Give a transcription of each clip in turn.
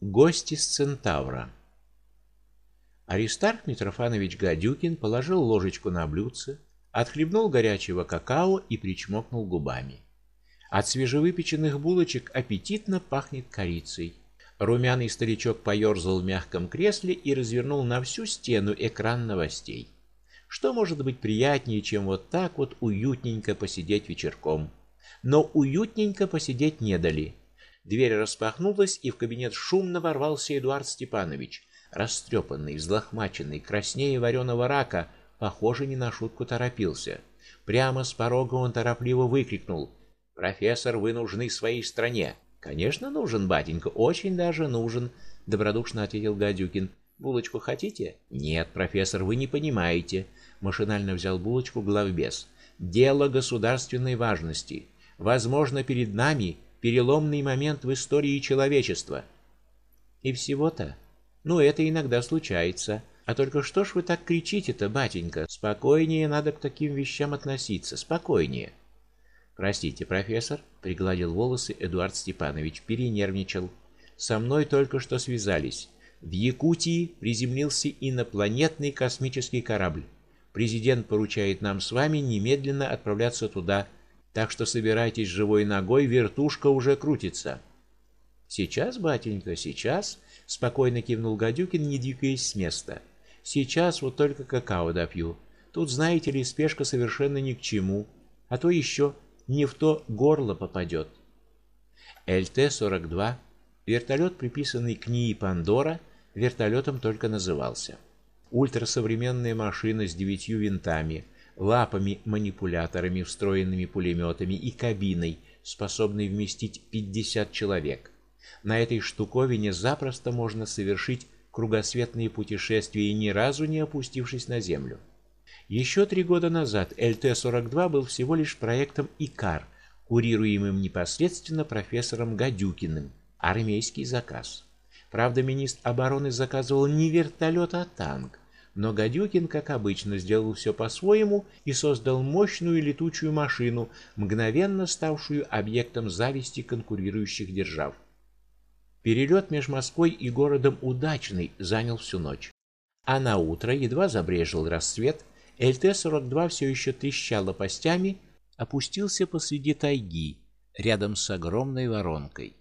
Гости с Центавра. Аристарх Митрофанович Гадюкин положил ложечку на блюдце, отхлебнул горячего какао и причмокнул губами. От свежевыпеченных булочек аппетитно пахнет корицей. Румяный старичок поерзал в мягком кресле и развернул на всю стену экран новостей. Что может быть приятнее, чем вот так вот уютненько посидеть вечерком? Но уютненько посидеть не дали. Дверь распахнулась, и в кабинет шумно ворвался Эдуард Степанович, растрепанный, взлохмаченный, краснее вареного рака, похоже, не на шутку торопился. Прямо с порога он торопливо выкрикнул: "Профессор, вы нужны своей стране". "Конечно, нужен, батенька, очень даже нужен", добродушно ответил Гадюкин. "Булочку хотите?" "Нет, профессор, вы не понимаете", машинально взял булочку главбес. "Дело государственной важности. Возможно, перед нами переломный момент в истории человечества". И всего-то ну, это иногда случается. А только что ж вы так кричите-то, батенька? Спокойнее надо к таким вещам относиться, спокойнее. Простите, профессор, пригладил волосы Эдуард Степанович, перенервничал. Со мной только что связались. В Якутии приземлился инопланетный космический корабль. Президент поручает нам с вами немедленно отправляться туда. Так что собирайтесь живой ногой, вертушка уже крутится. Сейчас, батенька, сейчас, спокойно кивнул Гадюкин, не двигаясь с места. Сейчас вот только какао допью. Тут, знаете ли, спешка совершенно ни к чему, а то еще не в то горло попадет. ЛТ-42, вертолет, приписанный к НИИ Пандора, вертолетом только назывался. Ультрасовременная машина с девятью винтами, лапами-манипуляторами, встроенными пулеметами и кабиной, способной вместить 50 человек. На этой штуковине запросто можно совершить кругосветные путешествия, ни разу не опустившись на землю. Еще три года назад ЛТ-42 был всего лишь проектом Икар, курируемым непосредственно профессором Гадюкиным. Армейский заказ. Правда, министр обороны заказывал не вертолет, а танк. Но Гадюкин, как обычно, сделал все по-своему и создал мощную летучую машину, мгновенно ставшую объектом зависти конкурирующих держав. Перелет между Москвой и городом удачный, занял всю ночь. А на утро едва забрежил рассвет, ЛТ-42 все еще трещал лопастями, опустился посреди тайги, рядом с огромной воронкой.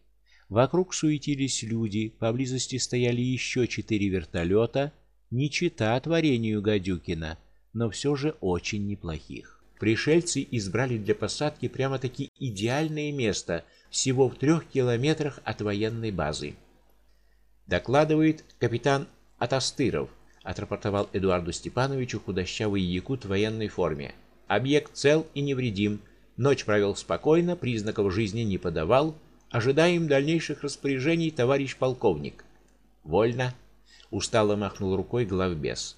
Вокруг суетились люди, поблизости стояли еще четыре вертолета, не чита творению Гадюкина, но все же очень неплохих. Пришельцы избрали для посадки прямо-таки идеальное место всего в трех километрах от военной базы. Докладывает капитан Атастыров, отрапортовал Эдуарду Степановичу худощавый якут в военной форме. Объект цел и невредим. Ночь провел спокойно, признаков жизни не подавал. Ожидаем дальнейших распоряжений, товарищ полковник. Вольно, устало махнул рукой главбес.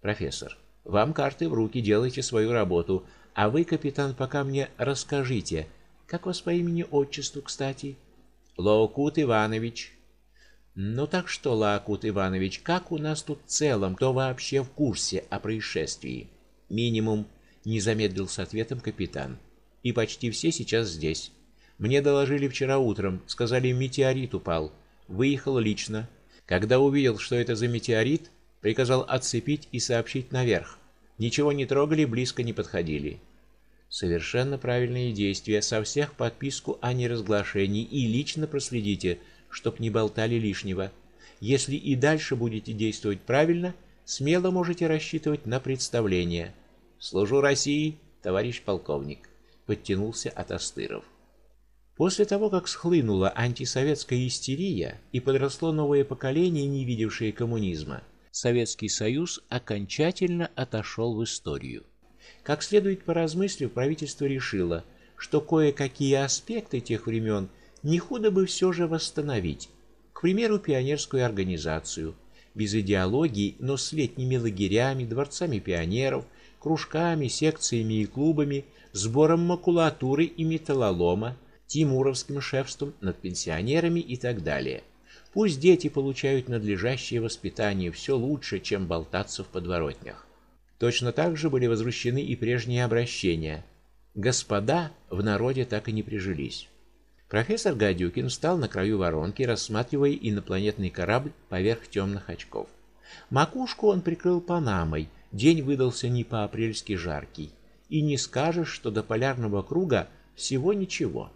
Профессор, вам карты в руки, делайте свою работу, а вы, капитан, пока мне расскажите, как вас по имени-отчеству, кстати? Лоукут Иванович. Ну так что, Лоукут Иванович, как у нас тут в целом, кто вообще в курсе о происшествии? Минимум, не замедлил с ответом капитан. И почти все сейчас здесь. Мне доложили вчера утром, сказали, метеорит упал. Выехал лично. Когда увидел, что это за метеорит, приказал отцепить и сообщить наверх. Ничего не трогали, близко не подходили. Совершенно правильные действия, со всех подписку о неразглашении и лично проследите, чтоб не болтали лишнего. Если и дальше будете действовать правильно, смело можете рассчитывать на представление. Служу России, товарищ полковник, подтянулся от Астыров. После того, как схлынула антисоветская истерия и подросло новое поколение, не видевшее коммунизма, Советский Союз окончательно отошел в историю. Как следует поразмыслив, правительство решило, что кое-какие аспекты тех времен не худо бы все же восстановить. К примеру, пионерскую организацию без идеологии, но с летними лагерями, дворцами пионеров, кружками, секциями и клубами, сбором макулатуры и металлолома, тимуровским шефством над пенсионерами и так далее. Пусть дети получают надлежащее воспитание все лучше, чем болтаться в подворотнях. Точно так же были возвращены и прежние обращения. Господа в народе так и не прижились. Профессор Гадюкин встал на краю воронки, рассматривая инопланетный корабль поверх темных очков. Макушку он прикрыл панамой. День выдался не по-апрельски жаркий, и не скажешь, что до полярного круга всего ничего.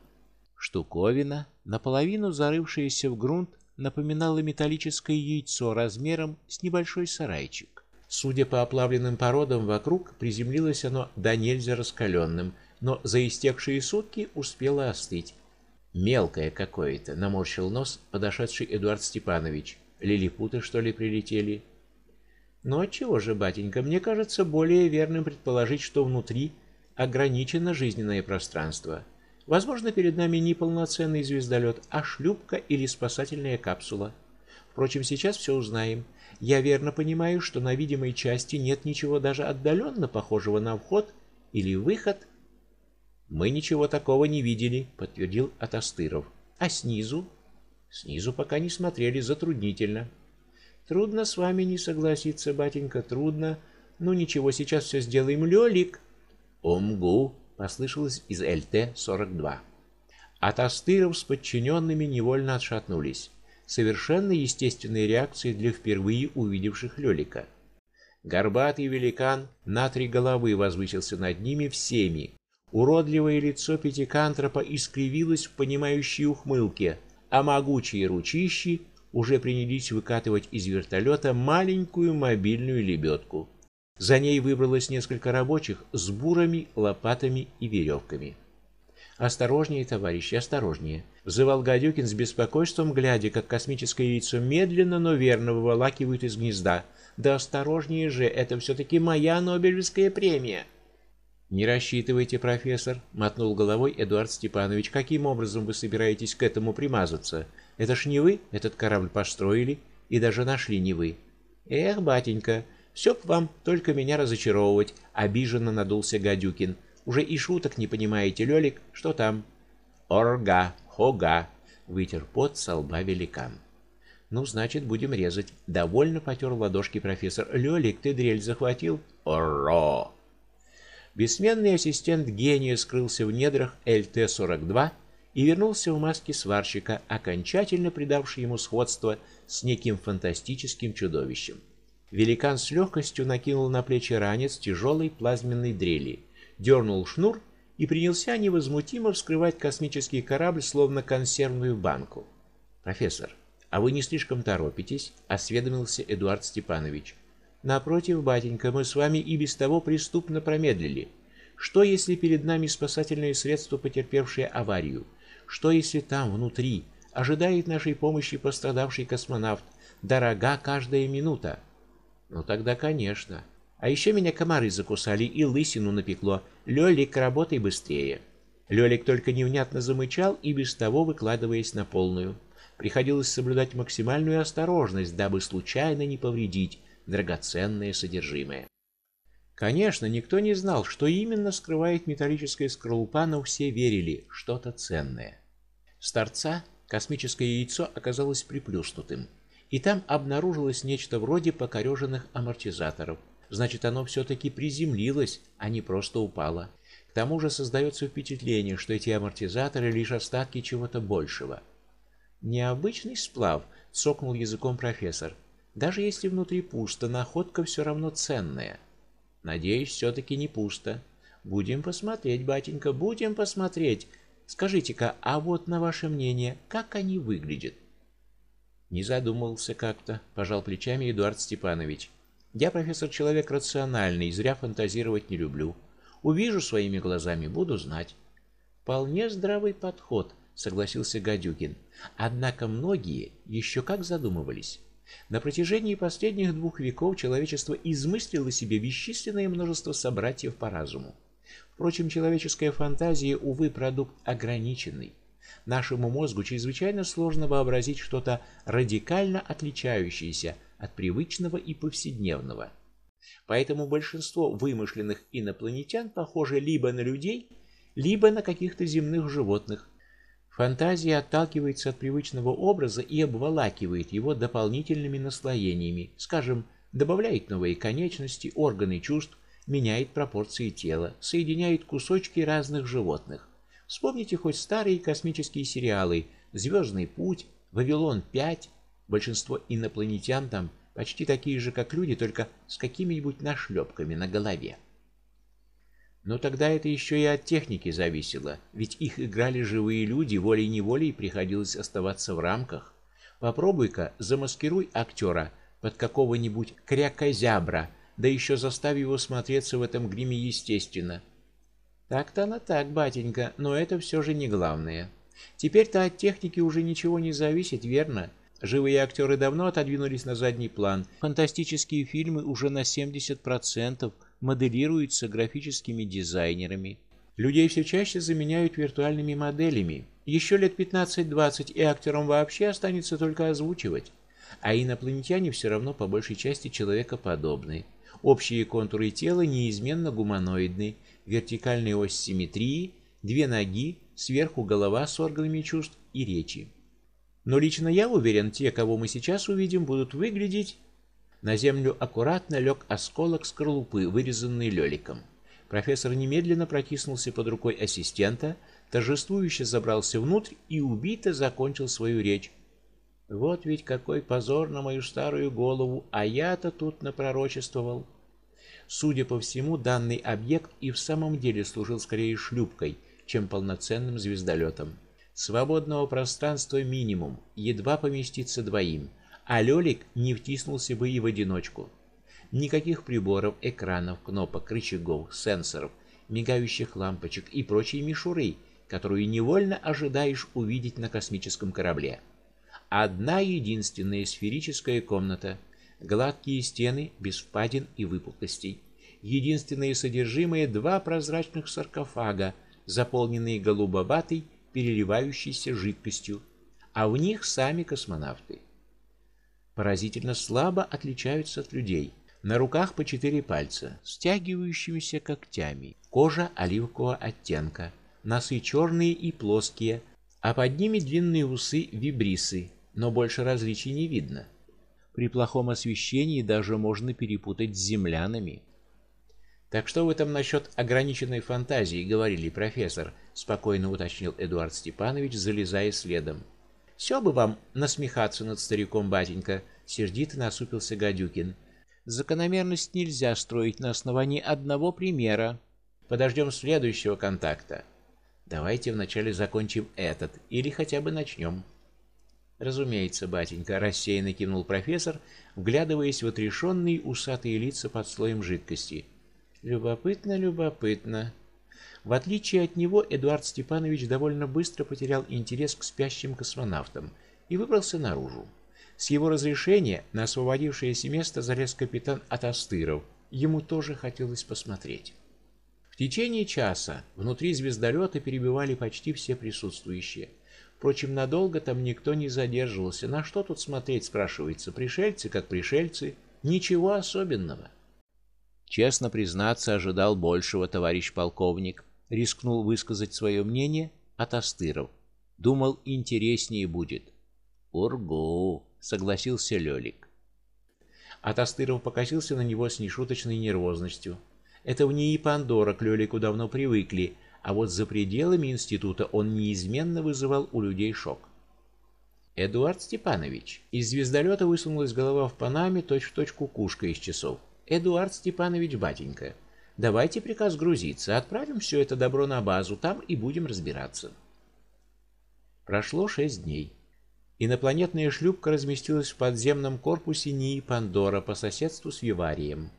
Штуковина, наполовину зарывшаяся в грунт, напоминала металлическое яйцо размером с небольшой сарайчик. Судя по оплавленным породам вокруг, приземлилось оно до нельзя раскаленным, но за истекшие сутки успело остыть. Мелкое какое-то, наморщил нос подошедший Эдуард Степанович. Лилипуты, что ли, прилетели? Но ну, чего же, батенька, мне кажется более верным предположить, что внутри ограничено жизненное пространство. Возможно, перед нами не полноценный звездолет, а шлюпка или спасательная капсула. Впрочем, сейчас все узнаем. Я верно понимаю, что на видимой части нет ничего даже отдаленно похожего на вход или выход. Мы ничего такого не видели, подтвердил Атастыров. А снизу? Снизу пока не смотрели, затруднительно. Трудно с вами не согласиться, батенька, трудно. Ну ничего, сейчас все сделаем, Лёлик. Омгу, послышалось из ЛТ-42. Атастыров с подчиненными невольно отшатнулись. Совершенно естественной реакцией для впервые увидевших Лёлика. Горбатый великан на три головы возвысился над ними всеми. Уродливое лицо пятикантропа искривилось в понимающей ухмылке, а могучие ручищи уже принялись выкатывать из вертолета маленькую мобильную лебедку. За ней выбралось несколько рабочих с бурами, лопатами и веревками. Осторожнее, товарищи, осторожнее, взывал Гадюкин с беспокойством, глядя, как космическое яйцо медленно, но верно выволакивают из гнезда. Да осторожнее же, это все таки моя Нобелевская премия. Не рассчитывайте, профессор, мотнул головой Эдуард Степанович. Каким образом вы собираетесь к этому примазаться? Это ж не вы этот корабль построили и даже нашли не вы. Эх, батенька, все б вам только меня разочаровывать, обиженно надулся Гадюкин. Уже и шуток не понимаете, Лёлик, что там? Орга, хога, вытер пот со лба великан. Ну, значит, будем резать. Довольно потер ладошки профессор. Лёлик, ты дрель захватил? Оро! Бессменный ассистент гения скрылся в недрах ЛТ-42 и вернулся в маске сварщика, окончательно придавший ему сходство с неким фантастическим чудовищем. Великан с легкостью накинул на плечи ранец тяжелой плазменной дрели, дернул шнур и принялся невозмутимо вскрывать космический корабль словно консервную банку. Профессор, а вы не слишком торопитесь? осведомился Эдуард Степанович. Напротив, батенька, мы с вами и без того преступно промедлили. Что если перед нами спасательное средство, потерпевшее аварию? Что если там внутри ожидает нашей помощи пострадавший космонавт? Дорога каждая минута. Ну тогда, конечно. А еще меня комары закусали и лысину напекло. Лёлик, работай быстрее. Лёлик только невнятно замычал и без того выкладываясь на полную. Приходилось соблюдать максимальную осторожность, дабы случайно не повредить драгоценное содержимое. Конечно, никто не знал, что именно скрывает металлическая скорлупа, но все верили, что-то ценное. С торца космическое яйцо оказалось приплюснутым, и там обнаружилось нечто вроде покореженных амортизаторов. Значит, оно все таки приземлилось, а не просто упало. К тому же создается впечатление, что эти амортизаторы лишь остатки чего-то большего. Необычный сплав, цокнул языком профессор. Даже если внутри пусто, находка все равно ценная. Надеюсь, все таки не пусто. Будем посмотреть, батенька, будем посмотреть. Скажите-ка, а вот на ваше мнение, как они выглядят? Не задумывался как-то, пожал плечами Эдуард Степанович. Я, профессор, человек рациональный, зря фантазировать не люблю. Увижу своими глазами, буду знать. Вполне здравый подход, согласился Гадюкин. Однако многие еще как задумывались. На протяжении последних двух веков человечество измыслило себе бесчисленное множество собратьев по разуму. Впрочем, человеческая фантазия увы продукт ограниченный. Нашему мозгу чрезвычайно сложно вообразить что-то радикально отличающееся от привычного и повседневного. Поэтому большинство вымышленных инопланетян похожи либо на людей, либо на каких-то земных животных, Фантазия отталкивается от привычного образа и обволакивает его дополнительными наслоениями, скажем, добавляет новые конечности, органы чувств, меняет пропорции тела, соединяет кусочки разных животных. Вспомните хоть старые космические сериалы: «Звездный путь», «Вавилон 5». Большинство инопланетян там почти такие же, как люди, только с какими-нибудь нашлепками на голове. Но тогда это еще и от техники зависело, ведь их играли живые люди, волей-неволей приходилось оставаться в рамках. Попробуй-ка замаскируй актера под какого-нибудь крякозябра, да еще заставь его смотреться в этом гриме естественно. Так-то она так, батенька, но это все же не главное. Теперь-то от техники уже ничего не зависит, верно? Живые актеры давно отодвинулись на задний план. Фантастические фильмы уже на 70% моделируются графическими дизайнерами. Людей все чаще заменяют виртуальными моделями. Еще лет 15-20 и актерам вообще останется только озвучивать. А инопланетяне все равно по большей части человекоподобны. Общие контуры тела неизменно гуманоидны, вертикальная ось симметрии, две ноги, сверху голова с органами чувств и речи. Но лично я уверен, те, кого мы сейчас увидим, будут выглядеть на землю аккуратно лег осколок скорлупы, вырезанный лёликом. Профессор немедленно протиснулся под рукой ассистента, торжествующе забрался внутрь и убито закончил свою речь. Вот ведь какой позор на мою старую голову, а я-то тут напророчествовал. Судя по всему, данный объект и в самом деле служил скорее шлюпкой, чем полноценным звездолетом. Свободного пространства минимум, едва поместиться двоим а Лёлик не втиснулся бы и в одиночку. Никаких приборов, экранов, кнопок, рычагов, сенсоров, мигающих лампочек и прочей мишуры, которую невольно ожидаешь увидеть на космическом корабле. Одна единственная сферическая комната, гладкие стены без впадин и выпуклостей. Единственное содержимое два прозрачных саркофага, заполненные голубоватой, переливающейся жидкостью, а в них сами космонавты поразительно слабо отличаются от людей. На руках по четыре пальца, стягивающимися когтями. Кожа оливкового оттенка, носы черные и плоские, а под ними длинные усы вибрисы, но больше различий не видно. При плохом освещении даже можно перепутать с землянами. Так что в этом насчет ограниченной фантазии говорили профессор, спокойно уточнил Эдуард Степанович, залезая следом. Все бы вам насмехаться над стариком, батенька, сердито насупился Гадюкин. Закономерность нельзя строить на основании одного примера. Подождем следующего контакта. Давайте вначале закончим этот или хотя бы начнем». Разумеется, батенька, рассеянно кивнул профессор, вглядываясь в отрешенные усатые лица под слоем жидкости. Любопытно, любопытно. В отличие от него, Эдуард Степанович довольно быстро потерял интерес к спящим космонавтам и выбрался наружу. С его разрешения на освободившееся место залез капитан Атастыров. Ему тоже хотелось посмотреть. В течение часа внутри звездолета перебывали почти все присутствующие. Впрочем, надолго там никто не задерживался. На что тут смотреть, спрашивается, пришельцы как пришельцы, ничего особенного. Честно признаться, ожидал большего, товарищ полковник рискнул высказать свое мнение Атастыров. Думал, интереснее будет. Ургу, согласился Лёлик. Атастыров покосился на него с нешуточной нервозностью. Это в ней Пандора к Лёлику давно привыкли, а вот за пределами института он неизменно вызывал у людей шок. Эдуард Степанович. Из звездолета высунулась голова в панаме, точь-в-точь кукушка из часов. Эдуард Степанович, батенька, Давайте приказ грузиться, отправим все это добро на базу, там и будем разбираться. Прошло шесть дней. Инопланетная шлюпка разместилась в подземном корпусе НИИ Пандора по соседству с Виварием.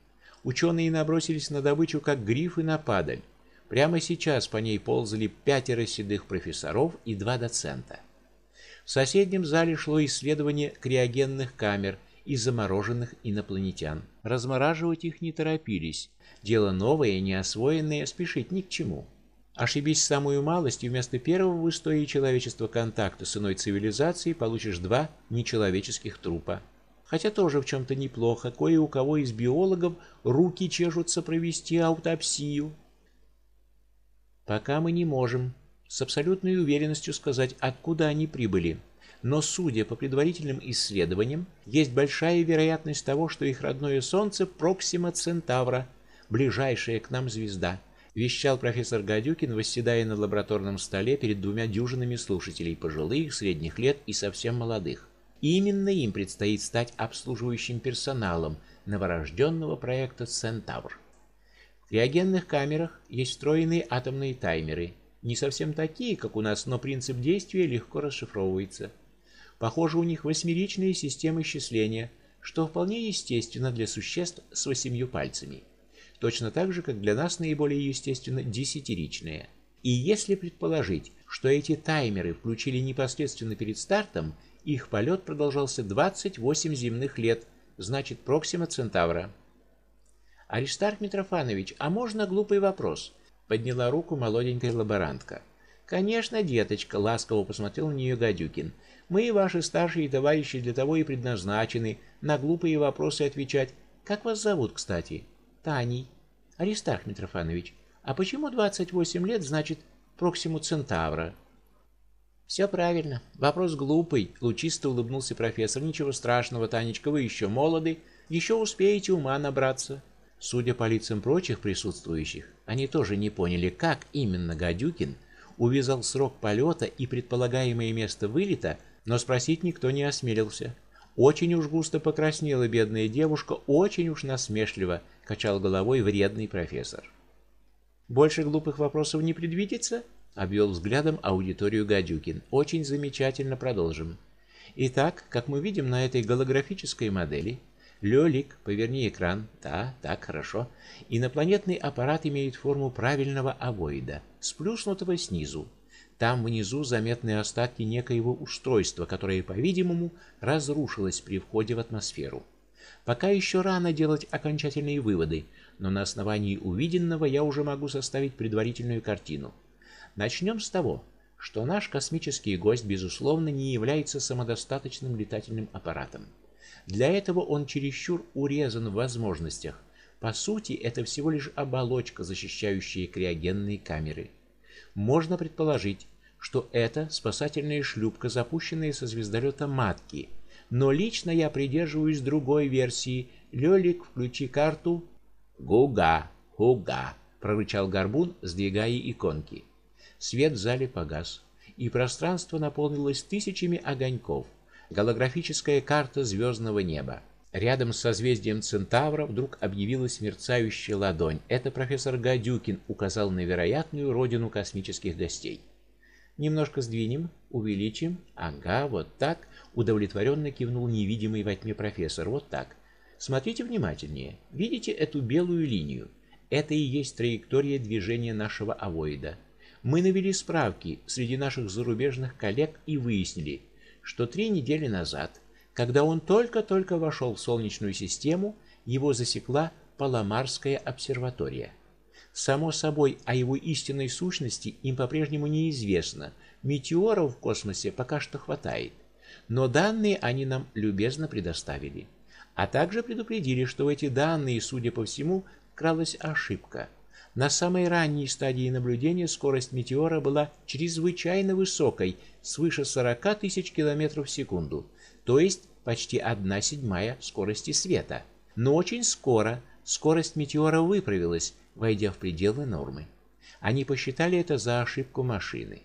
Ученые набросились на добычу как грифы на падаль. Прямо сейчас по ней ползали пятеро седых профессоров и два доцента. В соседнем зале шло исследование криогенных камер и замороженных инопланетян. Размораживать их не торопились. Дело новое, неосвоенное, спешить ни к чему. Ошибись самую малость, и вместо первого в истории человечества контакта с иной цивилизацией получишь два нечеловеческих трупа. Хотя тоже в чем-то неплохо, кое у кого из биологов руки чешутся провести аутопсию. Пока мы не можем с абсолютной уверенностью сказать, откуда они прибыли. Но судя по предварительным исследованиям, есть большая вероятность того, что их родное солнце Проксима Центавра ближайшая к нам звезда. вещал профессор Гадюкин, восседая на лабораторном столе перед двумя дюжинами слушателей, пожилых, средних лет и совсем молодых. Именно им предстоит стать обслуживающим персоналом новорожденного проекта Центавр. В криогенных камерах есть встроенные атомные таймеры, не совсем такие, как у нас, но принцип действия легко расшифровывается. Похоже, у них восьмеричные системы счисления, что вполне естественно для существ с восемью пальцами точно так же, как для нас наиболее естественно десятиричные. И если предположить, что эти таймеры включили непосредственно перед стартом, их полет продолжался 28 земных лет, значит, Проксима Центавра. Аристарх Митрофанович, а можно глупый вопрос? Подняла руку молоденькая лаборантка. Конечно, деточка, ласково посмотрел на нее Гадюкин. Мы, ваши старшие товарищи, для того и предназначены на глупые вопросы отвечать. Как вас зовут, кстати? Таней. Аристарх Митрофанович, а почему 28 лет значит Проксиму Центавра? Все правильно. Вопрос глупый, лучисто улыбнулся профессор. Ничего страшного, Танечка, вы еще молоды, еще успеете ума набраться. Судя по лицам прочих присутствующих, они тоже не поняли, как именно Гадюкин увязал срок полета и предполагаемое место вылета, но спросить никто не осмелился. Очень уж густо покраснела бедная девушка, очень уж насмешливо качал головой вредный профессор. Больше глупых вопросов не предвидится? обвел взглядом аудиторию Гадюкин. Очень замечательно, продолжим. Итак, как мы видим на этой голографической модели, Лёлик, поверни экран. Да, так, хорошо. Инопланетный аппарат имеет форму правильного овоида, сплюснутого снизу. Там внизу заметны остатки некоего устройства, которое, по-видимому, разрушилось при входе в атмосферу. Пока еще рано делать окончательные выводы, но на основании увиденного я уже могу составить предварительную картину. Начнем с того, что наш космический гость безусловно не является самодостаточным летательным аппаратом. Для этого он чересчур урезан в возможностях. По сути, это всего лишь оболочка, защищающая криогенные камеры можно предположить, что это спасательная шлюпка, запущенная со звездолета Матки. Но лично я придерживаюсь другой версии. Лёлик, включи карту. Гуга, гуга, прорычал Горбун, сдвигая иконки. Свет в зале погас, и пространство наполнилось тысячами огоньков. Голографическая карта звездного неба. Рядом с созвездием Центавра вдруг объявилась мерцающая ладонь. Это профессор Гадюкин указал на вероятную родину космических гостей. Немножко сдвинем, увеличим. Ага, вот так, удовлетворенно кивнул невидимый во тьме профессор. Вот так. Смотрите внимательнее. Видите эту белую линию? Это и есть траектория движения нашего авоида. Мы навели справки среди наших зарубежных коллег и выяснили, что три недели назад когда он только-только вошел в солнечную систему, его засекла Паламарская обсерватория. Само собой, о его истинной сущности им по-прежнему неизвестно. Метеоров в космосе пока что хватает, но данные они нам любезно предоставили. А также предупредили, что в эти данные, судя по всему, кралась ошибка. На самой ранней стадии наблюдения скорость метеора была чрезвычайно высокой, свыше 40 тысяч километров в секунду то есть почти одна седьмая скорости света. Но очень скоро скорость метеора выправилась, войдя в пределы нормы. Они посчитали это за ошибку машины.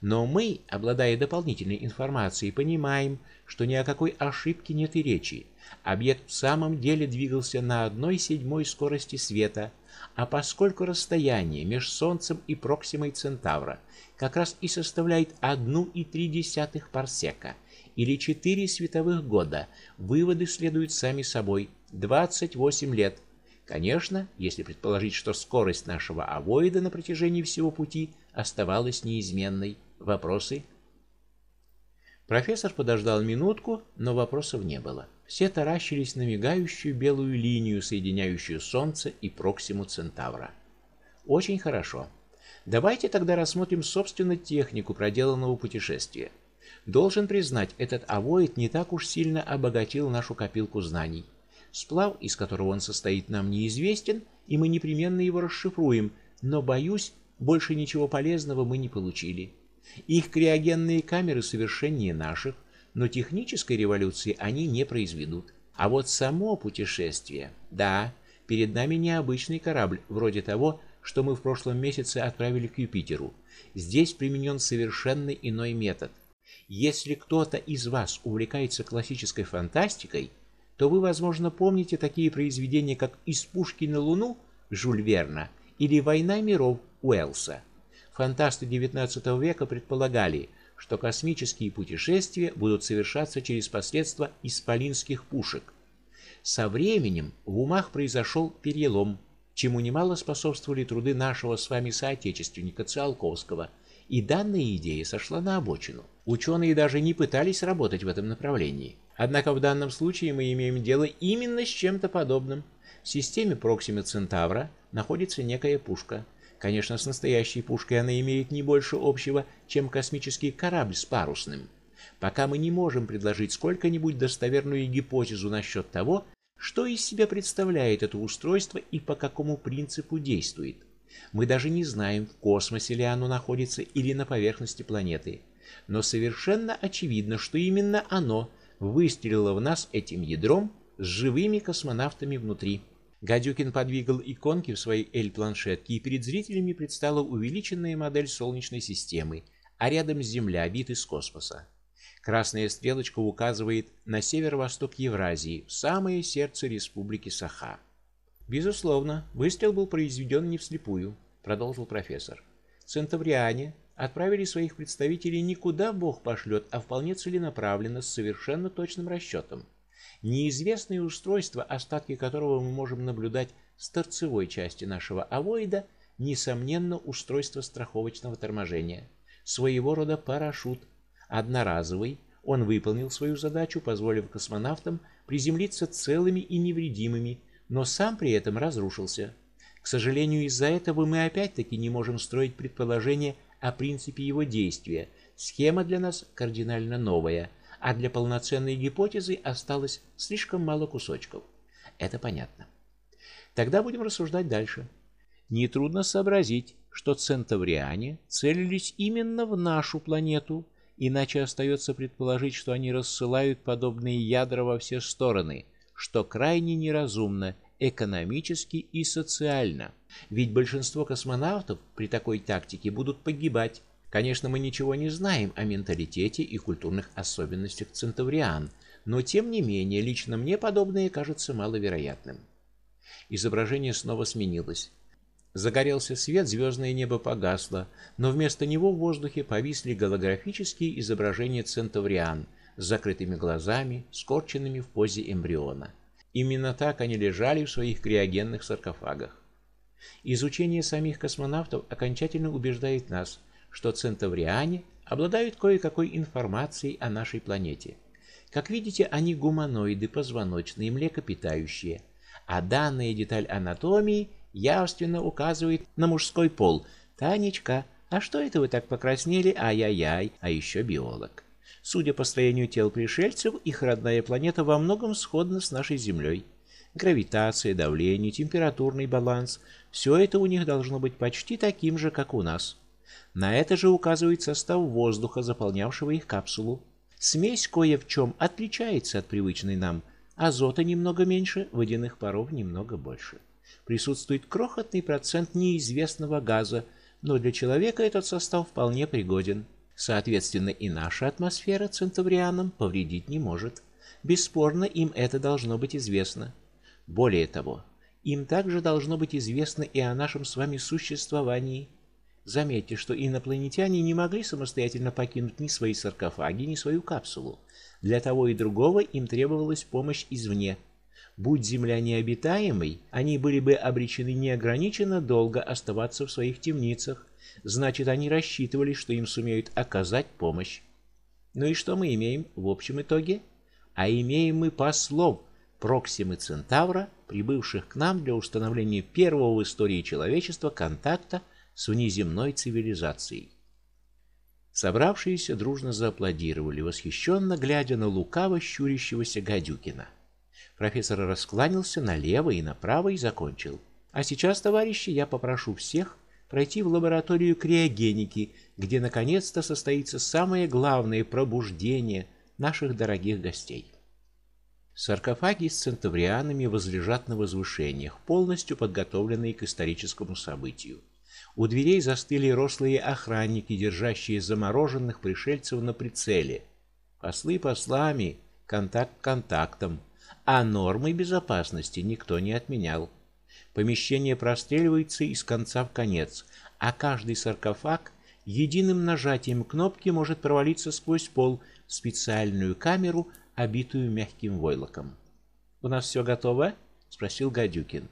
Но мы, обладая дополнительной информацией, понимаем, что ни о какой ошибке нет и речи. Объект в самом деле двигался на одной седьмой скорости света, а поскольку расстояние между Солнцем и Проксимой Центавра как раз и составляет одну и три десятых парсека, или 4 световых года. Выводы следуют сами собой. 28 лет. Конечно, если предположить, что скорость нашего авоида на протяжении всего пути оставалась неизменной. Вопросы? Профессор подождал минутку, но вопросов не было. Все таращились на мигающую белую линию, соединяющую Солнце и Проксиму Центавра. Очень хорошо. Давайте тогда рассмотрим собственно технику проделанного путешествия. Должен признать, этот авоид не так уж сильно обогатил нашу копилку знаний. Сплав, из которого он состоит, нам неизвестен, и мы непременно его расшифруем, но боюсь, больше ничего полезного мы не получили. Их криогенные камеры совершеннее наших, но технической революции они не произведут. А вот само путешествие, да, перед нами необычный корабль, вроде того, что мы в прошлом месяце отправили к Юпитеру. Здесь применен совершенно иной метод. Если кто-то из вас увлекается классической фантастикой, то вы, возможно, помните такие произведения, как Из пушки на Луну Жюль Верна или Война миров Уэллса. Фантасты XIX века предполагали, что космические путешествия будут совершаться через посредство исполинских пушек. Со временем в умах произошел перелом, чему немало способствовали труды нашего с вами соотечественника Циолковского, и данная идея сошла на обочину. Ученые даже не пытались работать в этом направлении. Однако в данном случае мы имеем дело именно с чем-то подобным. В системе Проксима Центавра находится некая пушка. Конечно, с настоящей пушкой она имеет не больше общего, чем космический корабль с парусным. Пока мы не можем предложить сколько-нибудь достоверную гипотезу насчет того, что из себя представляет это устройство и по какому принципу действует. Мы даже не знаем, в космосе ли оно находится или на поверхности планеты. Но совершенно очевидно, что именно оно выстрелило в нас этим ядром с живыми космонавтами внутри. Гадюкин подвигал иконки в своей L-планшетке, и перед зрителями предстала увеличенная модель Солнечной системы, а рядом Земля, вид из космоса. Красная стрелочка указывает на северо-восток Евразии, в самое сердце республики Саха. Безусловно, выстрел был произведен не вслепую, продолжил профессор. Центавриане отправили своих представителей не куда Бог пошлет, а вполне целенаправленно с совершенно точным расчетом. Неизвестное устройство, остатки которого мы можем наблюдать с торцевой части нашего авоида, несомненно, устройство страховочного торможения, своего рода парашют, одноразовый. Он выполнил свою задачу, позволив космонавтам приземлиться целыми и невредимыми, но сам при этом разрушился. К сожалению, из-за этого мы опять-таки не можем строить предположения о принципе его действия. Схема для нас кардинально новая а для полноценной гипотезы осталось слишком мало кусочков. Это понятно. Тогда будем рассуждать дальше. Нетрудно сообразить, что центавриане целились именно в нашу планету, иначе остается предположить, что они рассылают подобные ядра во все стороны, что крайне неразумно экономически и социально. Ведь большинство космонавтов при такой тактике будут погибать, Конечно, мы ничего не знаем о менталитете и культурных особенностях центавриан, но тем не менее лично мне подобное кажется маловероятным. Изображение снова сменилось. Загорелся свет, звездное небо погасло, но вместо него в воздухе повисли голографические изображения центавриан с закрытыми глазами, скорченными в позе эмбриона. Именно так они лежали в своих криогенных саркофагах. Изучение самих космонавтов окончательно убеждает нас, что центавриане обладают кое-какой информацией о нашей планете. Как видите, они гуманоиды, позвоночные, млекопитающие, а данная деталь анатомии явственно указывает на мужской пол. Танечка, а что это вы так покраснели? Ай-яй-яй, а еще биолог. Судя по строению тел пришельцев, их родная планета во многом сходна с нашей Землей. Гравитация, давление, температурный баланс все это у них должно быть почти таким же, как у нас. На это же указывает состав воздуха, заполнявшего их капсулу. Смесь кое в чем отличается от привычной нам. Азота немного меньше, водяных паров немного больше. Присутствует крохотный процент неизвестного газа, но для человека этот состав вполне пригоден. Соответственно, и наша атмосфера центаврианам повредить не может. Бесспорно, им это должно быть известно. Более того, им также должно быть известно и о нашем с вами существовании. Заметьте, что инопланетяне не могли самостоятельно покинуть ни свои саркофаги, ни свою капсулу. Для того и другого им требовалась помощь извне. Будь Земля необитаемой, они были бы обречены неограниченно долго оставаться в своих темницах. Значит, они рассчитывали, что им сумеют оказать помощь. Ну и что мы имеем в общем итоге? А имеем мы послов Проксимы Центавра, прибывших к нам для установления первого в истории человечества контакта с внеземной цивилизацией. Собравшиеся дружно зааплодировали, восхищенно глядя на лукаво щурящегося Гадюкина. Профессор раскланялся налево и направо и закончил: "А сейчас, товарищи, я попрошу всех пройти в лабораторию криогеники, где наконец-то состоится самое главное пробуждение наших дорогих гостей". Саркофаги с центаврианами возлежат на возвышениях, полностью подготовленные к историческому событию. У дверей застыли рослые охранники, держащие замороженных пришельцев на прицеле. Послы послами, контакт контактом, а нормы безопасности никто не отменял. Помещение простреливается из конца в конец, а каждый саркофаг единым нажатием кнопки может провалиться сквозь пол в специальную камеру, обитую мягким войлоком. У нас все готово? спросил Гадюкин.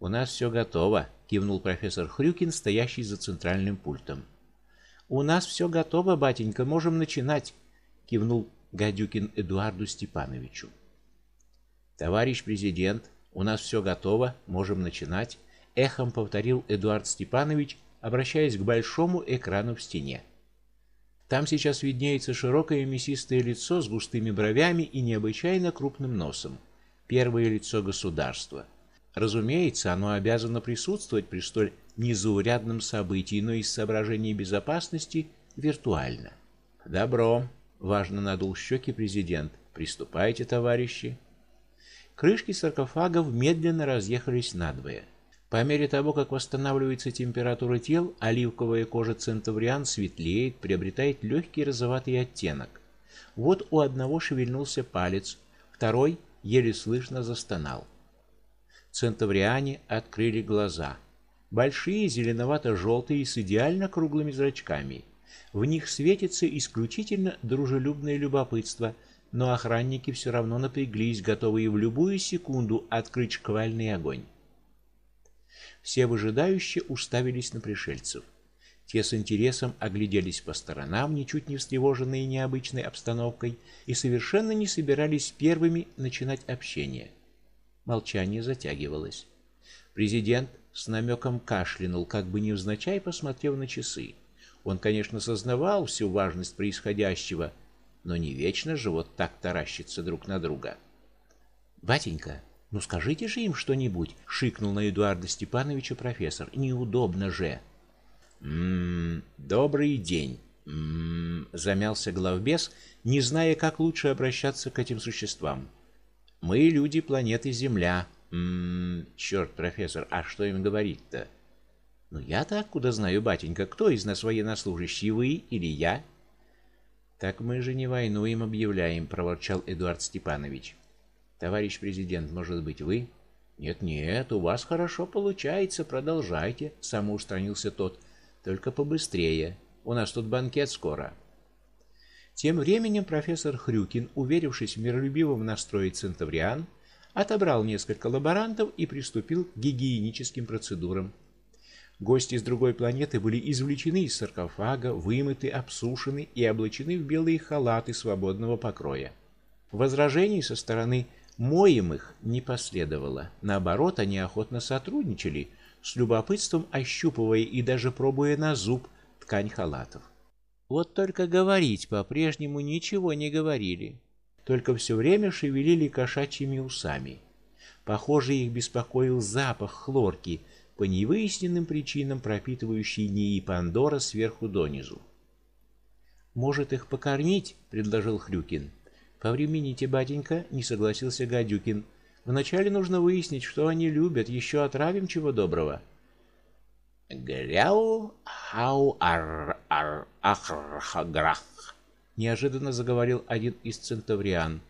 У нас все готово, кивнул профессор Хрюкин, стоящий за центральным пультом. У нас все готово, батенька, можем начинать, кивнул Гадюкин Эдуарду Степановичу. Товарищ президент, у нас все готово, можем начинать, эхом повторил Эдуард Степанович, обращаясь к большому экрану в стене. Там сейчас виднеется широкое мясистое лицо с густыми бровями и необычайно крупным носом. Первое лицо государства. Разумеется, оно обязано присутствовать при столь незаурядном событии, но из соображений безопасности виртуально. Добро, важно надул щеки президент. Приступайте, товарищи. Крышки саркофагов медленно разъехались надвое. По мере того, как восстанавливается температура тел, оливковая кожа центавриан светлеет, приобретает легкий розоватый оттенок. Вот у одного шевельнулся палец, второй еле слышно застонал. Центавриане открыли глаза. Большие зеленовато желтые с идеально круглыми зрачками. В них светится исключительно дружелюбное любопытство, но охранники все равно напряглись, готовые в любую секунду открыть шквальный огонь. Все выжидающе уставились на пришельцев. Те с интересом огляделись по сторонам, ничуть не встревоженные необычной обстановкой, и совершенно не собирались первыми начинать общение. Молчание затягивалось. Президент с намеком кашлянул, как бы невзначай посмотрев на часы. Он, конечно, сознавал всю важность происходящего, но не вечно же вот так таращиться друг на друга. Батенька, ну скажите же им что-нибудь, шикнул на Эдуарда Степановича профессор. Неудобно же. М-м, добрый день. М-м, замялся главбес, не зная, как лучше обращаться к этим существам. Мы люди планеты Земля. М-м, черт, профессор, а что им говорить-то? Ну я-то откуда знаю, батенька, кто из нас военнослужащий, вы или я? Так мы же не войну им объявляем, проворчал Эдуард Степанович. Товарищ президент, может быть, вы? Нет, нет, у вас хорошо получается, продолжайте, самоустранился тот. Только побыстрее. У нас тут банкет скоро. Тем временем профессор Хрюкин, уверившись в миролюбивом настрое центавриан, отобрал несколько лаборантов и приступил к гигиеническим процедурам. Гости с другой планеты были извлечены из саркофага, вымыты, обсушены и облачены в белые халаты свободного покроя. Возражений со стороны Моим не последовало. Наоборот, они охотно сотрудничали, с любопытством ощупывая и даже пробуя на зуб ткань халатов. Вот только говорить по-прежнему ничего не говорили, только все время шевелили кошачьими усами. Похоже, их беспокоил запах хлорки, по невыясненным причинам пропитывающий НИИ Пандора сверху донизу. Может их покормить, предложил Хрюкин. Повремените, батенька, не согласился Гадюкин. Вначале нужно выяснить, что они любят, еще отравим чего доброго. Гряу хау ар ар ахрахаграх. Неожиданно заговорил один из центавриан.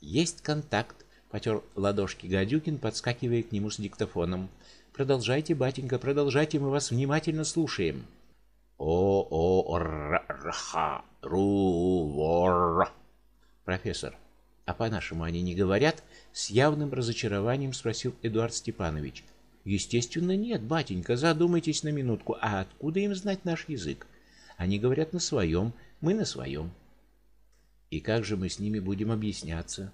Есть контакт, потер ладошки Гадюкин, подскакивая к нему с диктофоном. Продолжайте, батенька, продолжайте, мы вас внимательно слушаем. О о р ха ру вор Профессор, а по-нашему они не говорят? С явным разочарованием спросил Эдуард Степанович. Естественно, нет, батенька, задумайтесь на минутку, а откуда им знать наш язык? Они говорят на своем, мы на своем. И как же мы с ними будем объясняться?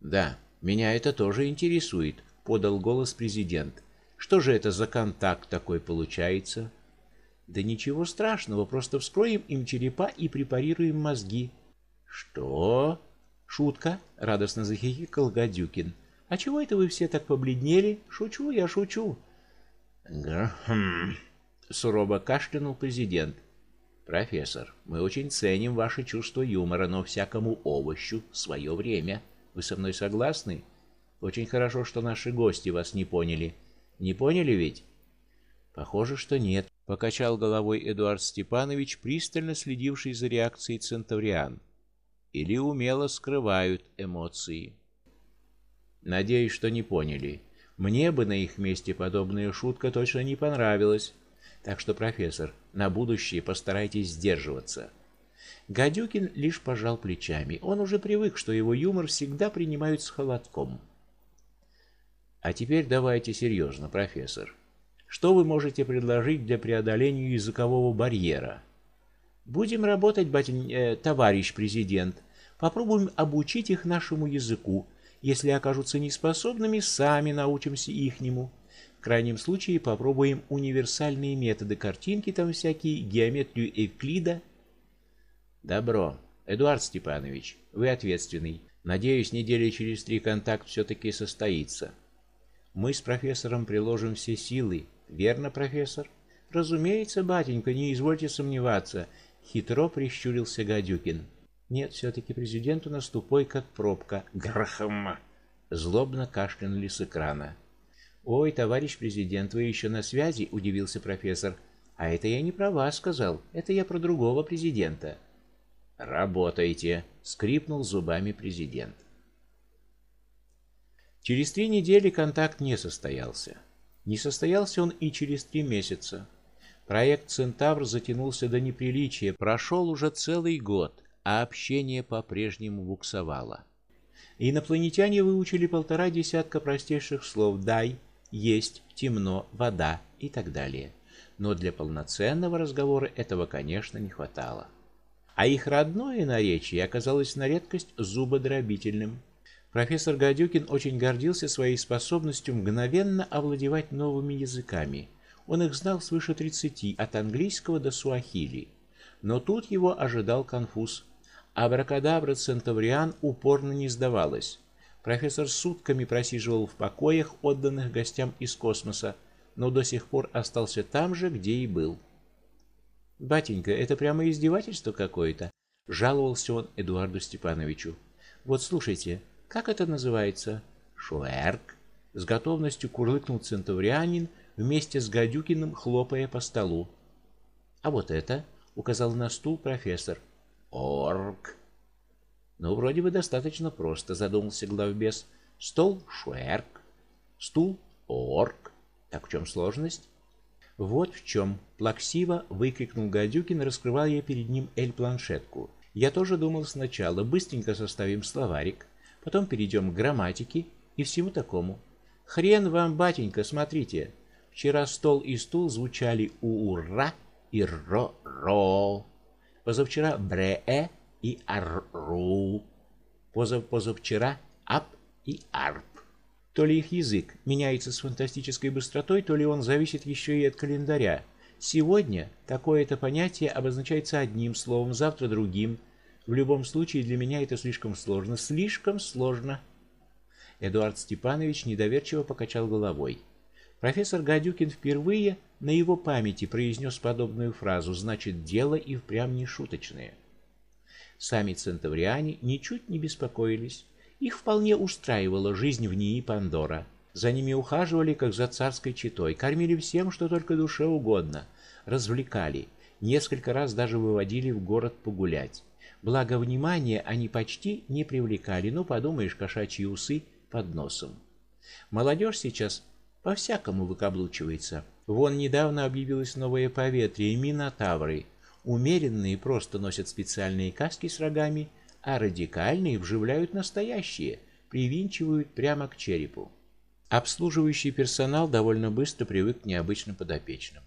Да, меня это тоже интересует, подал голос президент. Что же это за контакт такой получается? Да ничего страшного, просто вскроем им черепа и препарируем мозги. Что? Шутка, радостно захихикал Гадюкин. А чего это вы все так побледнели? Шучу, я шучу. Гм. Сурово кашлянул президент. Профессор, мы очень ценим ваше чувство юмора, но всякому овощу свое время. Вы со мной согласны? Очень хорошо, что наши гости вас не поняли. Не поняли ведь? Похоже, что нет, покачал головой Эдуард Степанович, пристально следивший за реакцией центавриан. Или умело скрывают эмоции. Надеюсь, что не поняли. Мне бы на их месте подобная шутка точно не понравилась. Так что, профессор, на будущее постарайтесь сдерживаться. Гадюкин лишь пожал плечами. Он уже привык, что его юмор всегда принимают с холодком. А теперь давайте серьезно, профессор. Что вы можете предложить для преодоления языкового барьера? Будем работать, батень, э, товарищ президент. Попробуем обучить их нашему языку. Если окажутся неспособными, сами научимся ихнему. В крайнем случае попробуем универсальные методы картинки, там всякие, геометрию Эвклида. Добро. Эдуард Степанович, вы ответственный. Надеюсь, недели через три контакт все таки состоится. Мы с профессором приложим все силы. Верно, профессор? Разумеется, батенька, не извольте сомневаться, хитро прищурился Гадюкин. Нет, все таки президент у нас тупой как пробка. Грахам. Злобно кашлянули с экрана. Ой, товарищ президент, вы еще на связи, удивился профессор. А это я не про вас сказал, это я про другого президента. Работайте, скрипнул зубами президент. Через три недели контакт не состоялся. Не состоялся он и через три месяца. Проект Центавр затянулся до неприличия, прошел уже целый год, а общение по-прежнему буксовало. Инопланетяне выучили полтора десятка простейших слов: дай, есть, темно, вода и так далее. Но для полноценного разговора этого, конечно, не хватало. А их родное наречие оказалось на редкость зубодробительным. Профессор Гадюкин очень гордился своей способностью мгновенно овладевать новыми языками. Он их знал свыше 30, от английского до суахили. Но тут его ожидал конфуз. Абракадабра Центавриан упорно не сдавалась. Профессор сутками просиживал в покоях, отданных гостям из космоса, но до сих пор остался там же, где и был. Батенька, это прямо издевательство какое-то, жаловался он Эдуарду Степановичу. Вот слушайте, как это называется? Шуэрк. С готовностью курлыкнул центаврианин вместе с Гадюкиным, хлопая по столу. А вот это, указал на стул профессор. Орк. Ну, вроде бы достаточно просто, задумался главбес. Стол шуэрк, стул орк. Так в чем сложность? Вот в чем, плаксиво выкрикнул Гадюкин, раскрывая перед ним эль-планшетку. Я тоже думал сначала, быстренько составим словарик, потом перейдем к грамматике и всему такому. Хрен вам, батенька, смотрите. Вчера стол и стул звучали у-ура и ро-ро. Позавчера бре-э и ар-ру. Позав позавчера ап и арп. То ли их язык меняется с фантастической быстротой, то ли он зависит еще и от календаря. Сегодня такое-то понятие обозначается одним словом, завтра другим. В любом случае для меня это слишком сложно, слишком сложно. Эдуард Степанович недоверчиво покачал головой. Профессор Гадюкин впервые на его памяти произнес подобную фразу, значит, дело и впрямь не шуточное. Сами центавриане ничуть не беспокоились. Их вполне устраивала жизнь в НИИ Пандора. За ними ухаживали, как за царской четой, кормили всем, что только душе угодно, развлекали, несколько раз даже выводили в город погулять. Благо внимания они почти не привлекали, ну подумаешь, кошачьи усы под носом. Молодежь сейчас по-всякому выкаблучивается. Вон недавно объявилось новое поветрие минотавры. Умеренные просто носят специальные каски с рогами, а радикальные вживляют настоящие, привинчивают прямо к черепу. Обслуживающий персонал довольно быстро привык к необычным подопечным.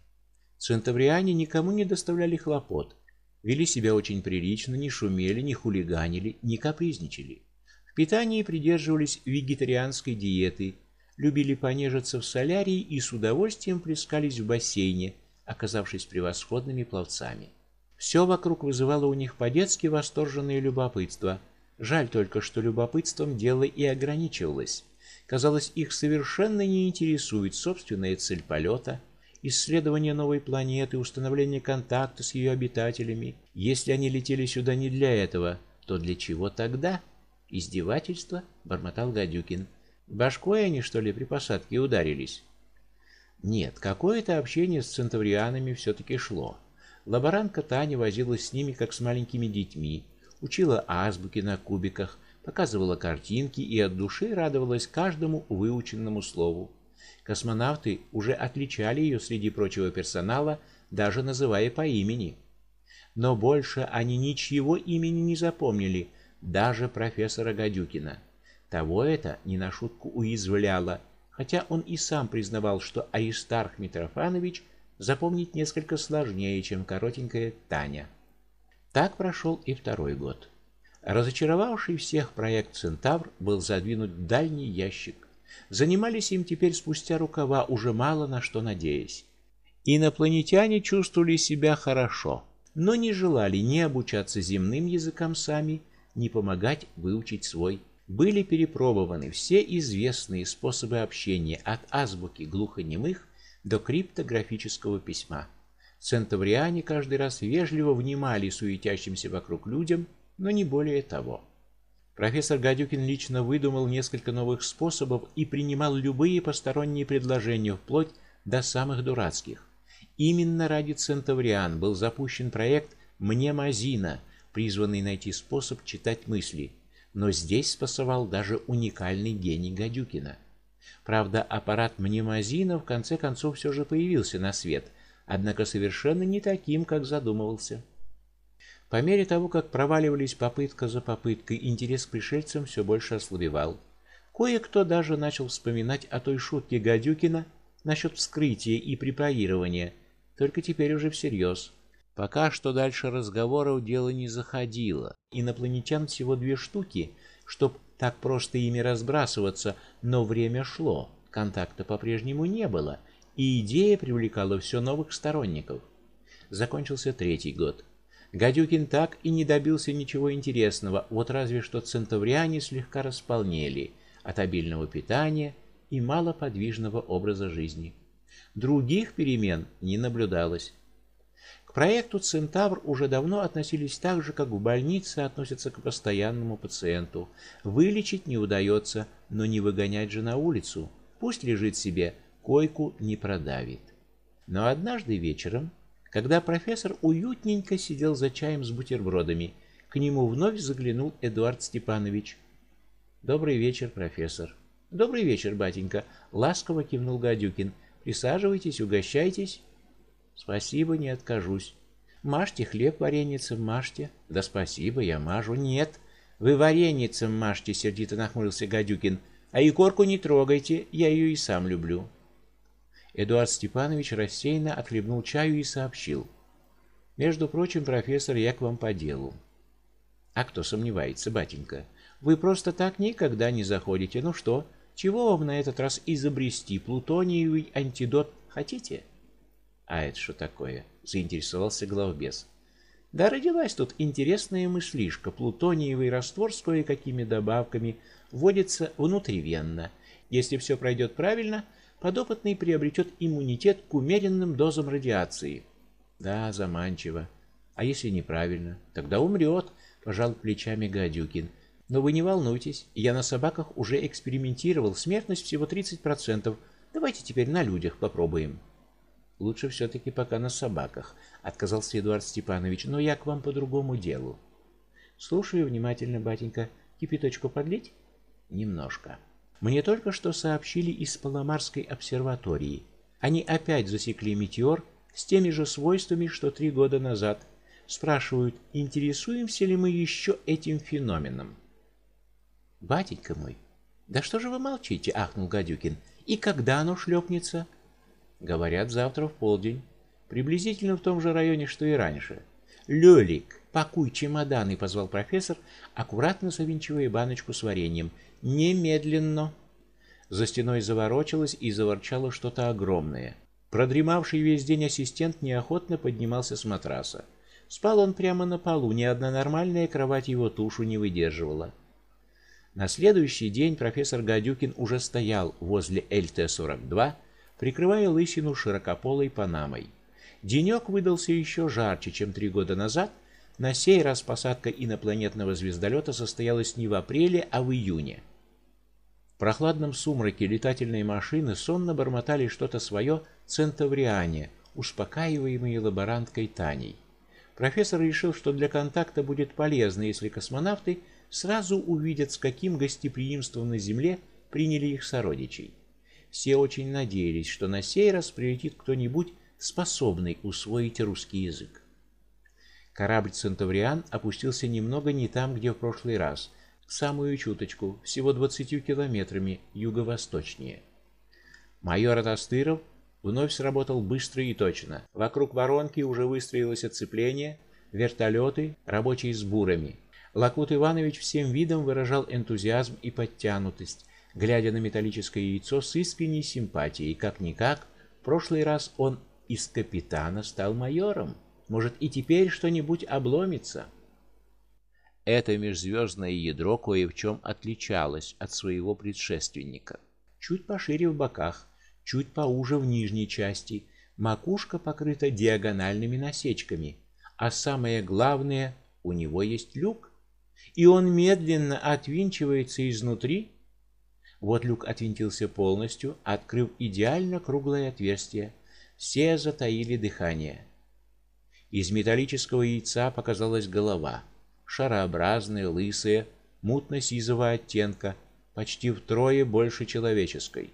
Центавриане никому не доставляли хлопот, вели себя очень прилично, не шумели, не хулиганили, не капризничали. В питании придерживались вегетарианской диеты, любили понежиться в солярии и с удовольствием плескались в бассейне, оказавшись превосходными пловцами. Все вокруг вызывало у них по-детски восторженное любопытство. Жаль только, что любопытством дело и ограничивалось. Казалось, их совершенно не интересует собственная цель полета, исследование новой планеты, установление контакта с ее обитателями. Если они летели сюда не для этого, то для чего тогда? Издевательство, бормотал Гадюкин. Башкой они что ли при посадке ударились? Нет, какое-то общение с центаврианами все таки шло. Лаборантка Таня возилась с ними как с маленькими детьми, учила азбуки на кубиках, показывала картинки и от души радовалась каждому выученному слову. Космонавты уже отличали ее среди прочего персонала, даже называя по имени. Но больше они ничего имени не запомнили, даже профессора Гадюкина. Того это не на шутку уязвляло, хотя он и сам признавал, что Аристарх Митрофанович запомнить несколько сложнее, чем коротенькая Таня. Так прошел и второй год. Разочаровавший всех проект Центавр был задвинут в дальний ящик. Занимались им теперь спустя рукава, уже мало на что надеясь. Инопланетяне чувствовали себя хорошо, но не желали ни обучаться земным языкам сами, ни помогать выучить свой. Были перепробованы все известные способы общения от азбуки глухонемых до криптографического письма. Центавриане каждый раз вежливо внимали суетящимся вокруг людям, но не более того. Профессор Гадюкин лично выдумал несколько новых способов и принимал любые посторонние предложения, вплоть до самых дурацких. Именно ради центавриан был запущен проект Мнемозина, призванный найти способ читать мысли. Но здесь спасовал даже уникальный гений Гадюкина. Правда, аппарат Мнемозина в конце концов все же появился на свет, однако совершенно не таким, как задумывался. По мере того, как проваливались попытка за попыткой, интерес к пришельцам все больше ослабевал. Кое-кто даже начал вспоминать о той шутке Гадюкина насчет вскрытия и препарирования, только теперь уже всерьез. Пока что дальше разговоров дело не заходило. Инопланетян всего две штуки, чтоб так просто ими разбрасываться, но время шло, контакта по-прежнему не было, и идея привлекала все новых сторонников. Закончился третий год. Гадюкин так и не добился ничего интересного, вот разве что центавриане слегка располнели от обильного питания и малоподвижного образа жизни. Других перемен не наблюдалось. К проекту Центавр уже давно относились так же, как в больнице относятся к постоянному пациенту. Вылечить не удается, но не выгонять же на улицу. Пусть лежит себе, койку не продавит. Но однажды вечером когда профессор уютненько сидел за чаем с бутербродами, к нему вновь заглянул Эдуард Степанович. Добрый вечер, профессор. Добрый вечер, батенька, ласково кивнул Гадюкин. Присаживайтесь, угощайтесь. Спасибо, не откажусь. Мажьте хлеб вареницем, мажьте. Да спасибо, я мажу. Нет, вы вареницем мажьте, сердито нахмурился Гадюкин. А икорку не трогайте, я ее и сам люблю. Эдуард Степанович рассеянно отхлебнул чаю и сообщил: "Между прочим, профессор, я к вам по делу". "А кто сомневается, батенька? Вы просто так никогда не заходите. Ну что, чего вам на этот раз изобрести плутониевый антидот хотите?" "А это что такое?" заинтересовался главбес. Да родилась тут интересная мыслишка. Плутониевый раствор с кое-какими добавками вводится внутривенно. Если все пройдет правильно, подопытный приобретет иммунитет к умеренным дозам радиации. Да, заманчиво. А если неправильно, тогда умрет», — пожал плечами Гадюкин. Но вы не волнуйтесь, я на собаках уже экспериментировал, смертность всего 30%. Давайте теперь на людях попробуем. Лучше все таки пока на собаках, отказался Эдуард Степанович. Но я к вам по другому делу. Слушаю внимательно, батенька. Кипяточку подлить? Немножко. Мне только что сообщили из Паломарской обсерватории. Они опять засекли метеор с теми же свойствами, что три года назад. Спрашивают, интересуемся ли мы еще этим феноменом. Батенька мой, да что же вы молчите, ахнул Гадюкин. И когда оно шлепнется?» Говорят, завтра в полдень, приблизительно в том же районе, что и раньше. Лёлик, пакуй чемоданы, позвал профессор, аккуратно завинчивая баночку с вареньем. Немедленно. За стеной заворочилось и заворчало что-то огромное. Продремавший весь день ассистент неохотно поднимался с матраса. Спал он прямо на полу, ни одна нормальная кровать его тушу не выдерживала. На следующий день профессор Гадюкин уже стоял возле ЛТ-42, прикрывая лысину широкополой панамой. Денек выдался еще жарче, чем три года назад, На сей раз посадка инопланетного звездолета состоялась не в апреле, а в июне. В прохладном сумраке летательные машины сонно бормотали что-то свое центавриане, успокаиваемые лаборанткой Таней. Профессор решил, что для контакта будет полезно, если космонавты сразу увидят, с каким гостеприимством на Земле приняли их сородичей. Все очень надеялись, что на сей раз прилетит кто-нибудь, способный усвоить русский язык. Корабль Центавриан опустился немного не там, где в прошлый раз, самую чуточку, всего двадцатью километрами юго-восточнее. Майор Атастыров вновь сработал быстро и точно. Вокруг воронки уже выстроилось оцепление, вертолеты, рабочие с бурами. Лакут Иванович всем видом выражал энтузиазм и подтянутость, глядя на металлическое яйцо с искренней симпатией. Как никак, в прошлый раз он из капитана стал майором. Может, и теперь что-нибудь обломится. Это межзвездное ядро кое в чем отличалось от своего предшественника. Чуть пошире в боках, чуть поуже в нижней части, макушка покрыта диагональными насечками, а самое главное, у него есть люк и он медленно отвинчивается изнутри. Вот люк отвинтился полностью, открыв идеально круглое отверстие. Все затаили дыхание. Из металлического яйца показалась голова, шарообразная, лысая, мутно-сизого оттенка, почти втрое больше человеческой.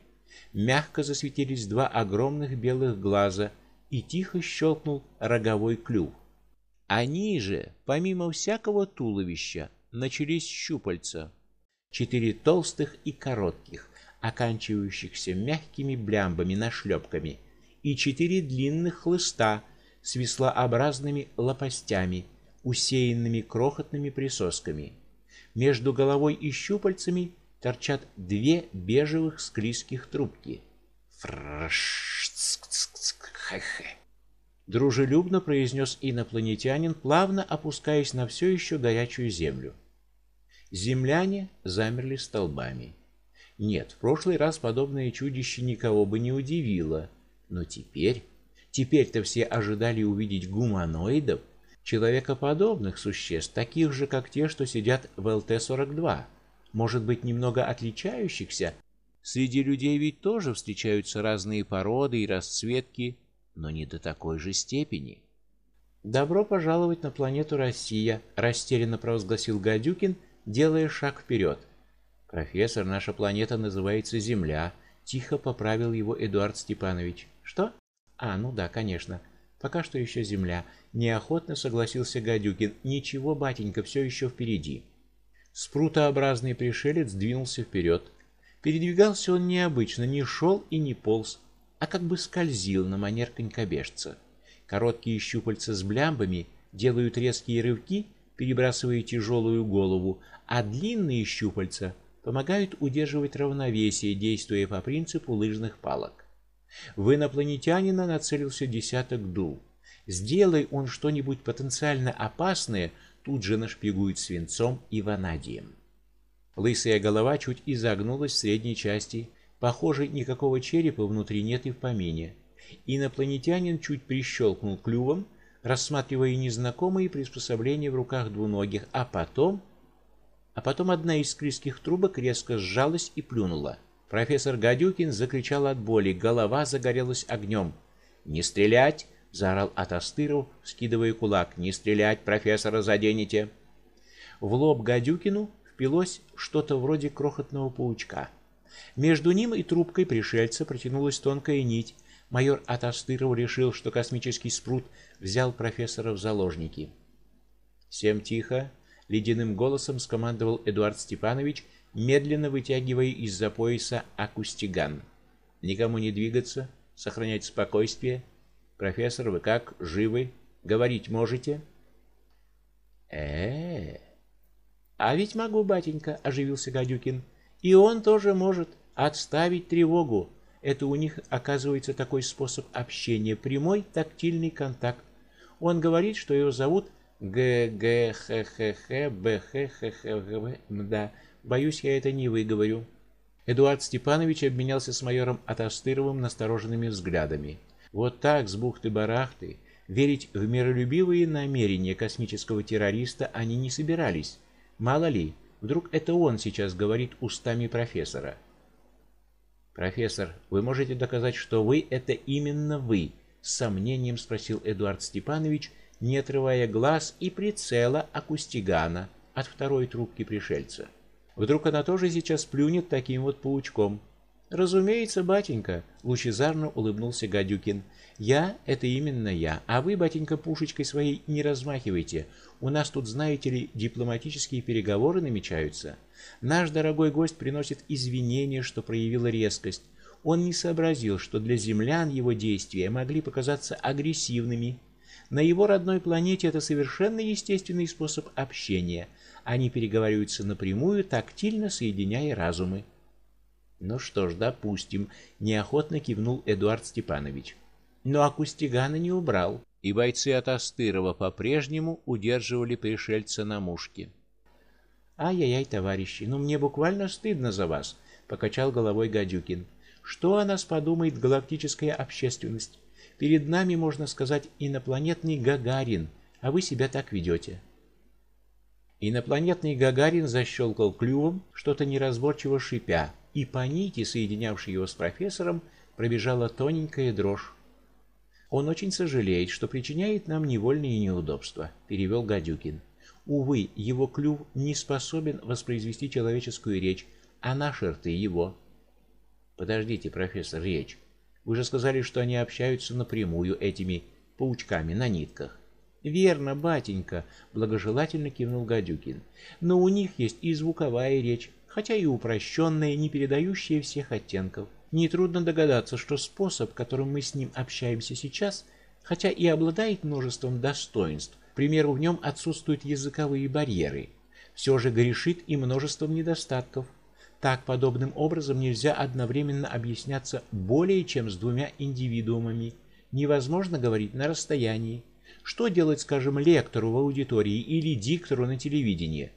Мягко засветились два огромных белых глаза, и тихо щелкнул роговой клюв. Они же, помимо всякого туловища, начались щупальца, четыре толстых и коротких, оканчивающихся мягкими блямбами нашлепками, и четыре длинных хлыста с веслообразными лопастями, усеянными крохотными присосками. Между головой и щупальцами торчат две бежевых склизких трубки. Дружелюбно произнес инопланетянин, плавно опускаясь на все еще горячую землю. Земляне замерли столбами. Нет, в прошлый раз подобное чудище никого бы не удивило, но теперь, теперь-то все ожидали увидеть гуманоидов, человекоподобных существ, таких же, как те, что сидят в ЛТ-42, может быть, немного отличающихся. Среди людей ведь тоже встречаются разные породы и расцветки, но не до такой же степени. Добро пожаловать на планету Россия, растерянно провозгласил Гадюкин, делая шаг вперед. Профессор, наша планета называется Земля, тихо поправил его Эдуард Степанович. Что? А, ну да, конечно. Пока что еще Земля, неохотно согласился Гадюкин. Ничего, батенька, все еще впереди. Спрутообразный пришелец двинулся вперед. Передвигался он необычно, не шел и не полз, а как бы скользил на манер конькобежца. Короткие щупальца с блямбами делают резкие рывки, перебрасывая тяжелую голову, а длинные щупальца помогают удерживать равновесие, действуя по принципу лыжных палок. В инопланетянина нацелился десяток дул. Сделай он что-нибудь потенциально опасное, тут же нашпигует свинцом и ванадием. Лысая голова чуть изогнулась в средней части, Похоже, никакого черепа внутри нет и в помине. Инопланетянин чуть прищелкнул клювом, рассматривая незнакомые приспособления в руках двуногих, а потом а потом одна из склизких трубок резко сжалась и плюнула. Профессор Гадюкин закричал от боли, голова загорелась огнем. "Не стрелять!" заорал Атастыров, скидывая кулак. "Не стрелять, профессора заденете!" В лоб Гадюкину впилось что-то вроде крохотного паучка. Между ним и трубкой пришельца протянулась тонкая нить. Майор Атастыров решил, что космический спрут взял профессора в заложники. "Всем тихо", ледяным голосом скомандовал Эдуард Степанович, медленно вытягивая из-за пояса акустиган. "Никому не двигаться, сохранять спокойствие. Профессор, вы как, живы? Говорить можете?" Э, -э, А ведь могу, батенька, оживился Гадюкин. И он тоже может отставить тревогу. Это у них оказывается такой способ общения, прямой тактильный контакт. Он говорит, что его зовут Г Г Х Х Х Б Х Х Х Г Да, боюсь, я это не выговорю. Эдуард Степанович обменялся с майором Атастыровым настороженными взглядами. Вот так с бухты-барахты, Верить в миролюбивые намерения космического террориста они не собирались. Мало ли, вдруг это он сейчас говорит устами профессора. Профессор, вы можете доказать, что вы это именно вы? с сомнением спросил Эдуард Степанович, не отрывая глаз и прицела Акустигана от второй трубки пришельца. Вдруг она тоже сейчас плюнет таким вот паучком. Разумеется, батенька, лучезарно улыбнулся Гадюкин. Я это именно я, а вы, батенька, пушечкой своей не размахивайте. У нас тут, знаете ли, дипломатические переговоры намечаются. Наш дорогой гость приносит извинения, что проявил резкость. Он не сообразил, что для землян его действия могли показаться агрессивными. На его родной планете это совершенно естественный способ общения. Они переговариваются напрямую, тактильно соединяя разумы. Ну что ж, допустим, неохотно кивнул Эдуард Степанович. Но Акустигана не убрал, и бойцы от Астырова по-прежнему удерживали пришельца на мушке. Ай-яй-яй, товарищи, ну мне буквально стыдно за вас, покачал головой Гадюкин. Что о нас подумает галактическая общественность? Перед нами, можно сказать, инопланетный Гагарин, а вы себя так ведете. Инопланетный Гагарин защелкал клювом, что-то неразборчиво шипя, и по нити, соединявшей его с профессором, пробежала тоненькая дрожь. Он очень сожалеет, что причиняет нам невольные неудобства, перевел Гадюкин. Увы, его клюв не способен воспроизвести человеческую речь, а наши рты его. Подождите, профессор, речь. Вы же сказали, что они общаются напрямую этими паучками на нитках. Верно, батенька, благожелательно кивнул Гадюкин. Но у них есть и звуковая речь, хотя и упрощенная, не передающая всех оттенков. Нетрудно догадаться, что способ, которым мы с ним общаемся сейчас, хотя и обладает множеством достоинств, к примеру, в нем отсутствуют языковые барьеры, все же грешит и множеством недостатков. Так подобным образом нельзя одновременно объясняться более чем с двумя индивидуумами. Невозможно говорить на расстоянии. Что делать, скажем, лектору в аудитории или диктору на телевидении?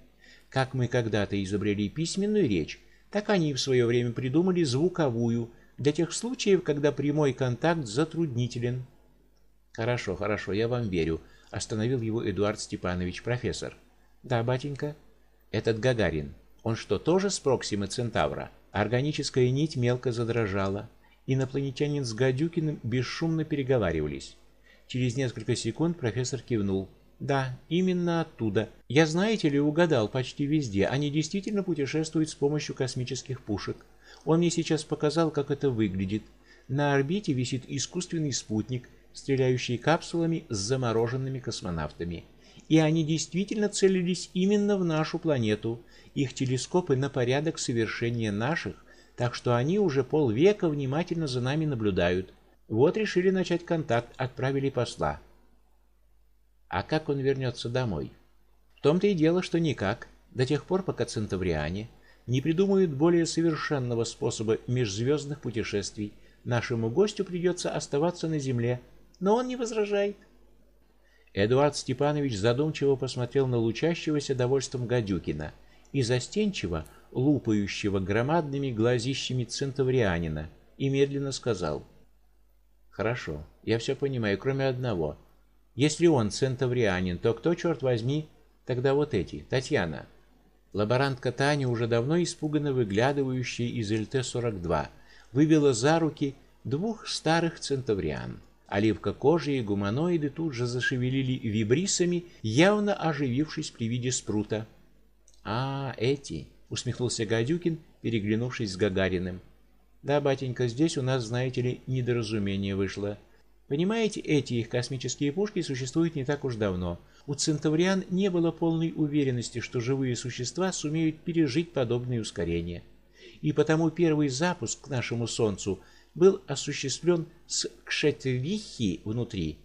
Как мы когда-то изобрели письменную речь, так они в свое время придумали звуковую для тех случаев, когда прямой контакт затруднителен. Хорошо, хорошо, я вам верю, остановил его Эдуард Степанович, профессор. Да, батенька. Этот Гагарин, он что, тоже с Проксимы Центавра? Органическая нить мелко задрожала. Инопланетянин с Гадюкиным бесшумно переговаривались. Через несколько секунд профессор кивнул. Да, именно оттуда. Я, знаете ли, угадал почти везде. Они действительно путешествуют с помощью космических пушек. Он мне сейчас показал, как это выглядит. На орбите висит искусственный спутник, стреляющий капсулами с замороженными космонавтами. И они действительно целились именно в нашу планету. Их телескопы на порядок совершеннее наших, так что они уже полвека внимательно за нами наблюдают. Вот решили начать контакт, отправили посла. А как он вернется домой? В том-то и дело, что никак, до тех пор, пока центавриане не придумают более совершенного способа межзвездных путешествий. Нашему гостю придется оставаться на земле, но он не возражает. Эдуард Степанович задумчиво посмотрел на лучащегося довольством Гадюкина и застенчиво лупающего громадными глазищами центаврианина и медленно сказал: "Хорошо, я все понимаю, кроме одного. Если он центаврианин, то кто, черт возьми, тогда вот эти? Татьяна. Лаборантка Таня, уже давно испуганно выглядывающая из ЛТ-42, вывела за руки двух старых центавриан. И гуманоиды тут же зашевелили вибрисами, явно оживившись при виде спрута. А, эти, усмехнулся Гадюкин, переглянувшись с Гагариным. Да, батенька, здесь у нас, знаете ли, недоразумение вышло. Понимаете, эти их космические пушки существуют не так уж давно. У центавриан не было полной уверенности, что живые существа сумеют пережить подобные ускорения. И потому первый запуск к нашему солнцу был осуществлен с кшетвихи внутри.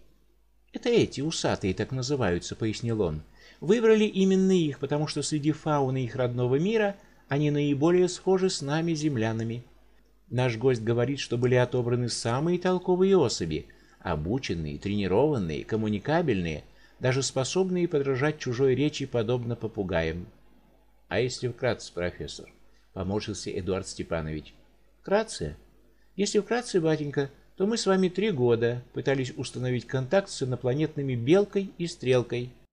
Это эти усатые так называются, пояснил он. Выбрали именно их, потому что среди фауны их родного мира они наиболее схожи с нами землянами. Наш гость говорит, что были отобраны самые толковые особи, обученные, тренированные, коммуникабельные, даже способные подражать чужой речи подобно попугаям. А если вкратце, профессор, поморщился Эдуард Степанович. Вкратце? Если вкратце, батенька, то мы с вами три года пытались установить контакт с инопланетными белкой и стрелкой –